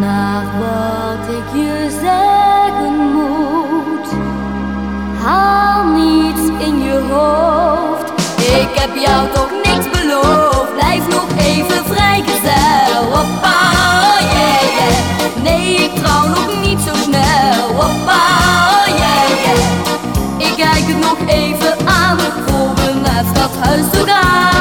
Maar wat ik je zeggen moet, haal niets in je hoofd. Ik heb jou toch niks beloofd, blijf nog even vrijgezel. Hoppa, oh yeah, yeah. Nee, ik trouw nog niet zo snel. Hoppa, oh yeah, yeah. Ik kijk het nog even aan, voor mijn naar dat huis te gaan.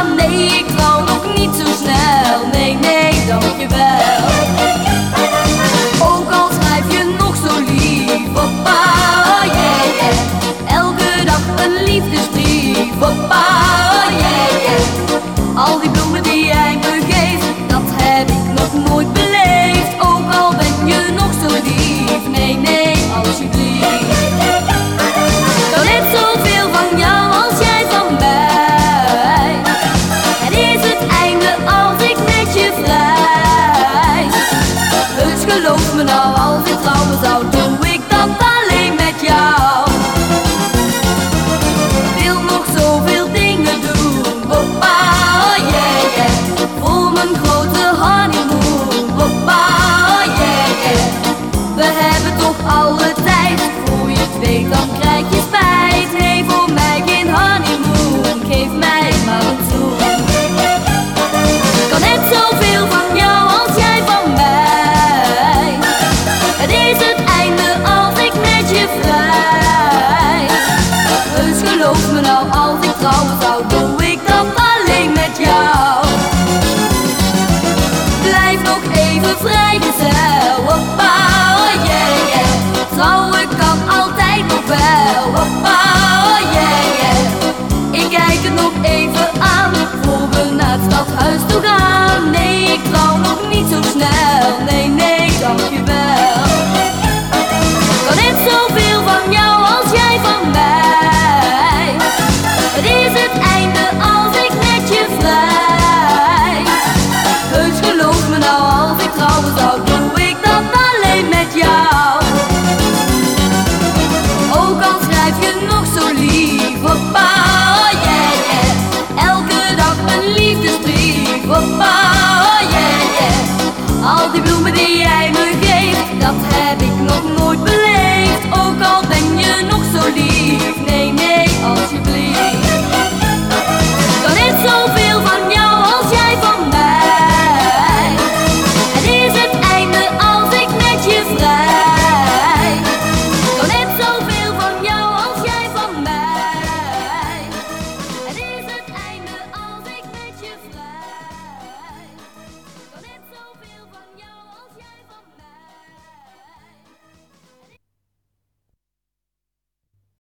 alsjeblieft. Kan net zoveel van jou als jij van mij. En is het einde als ik met je vrij. Dus geloof me nou geloof me nou, al trouwen zou doe ik dat die bloemen die jij me geeft, dat heb ik nog nooit beleefd. Ook al ben je nog zo lief.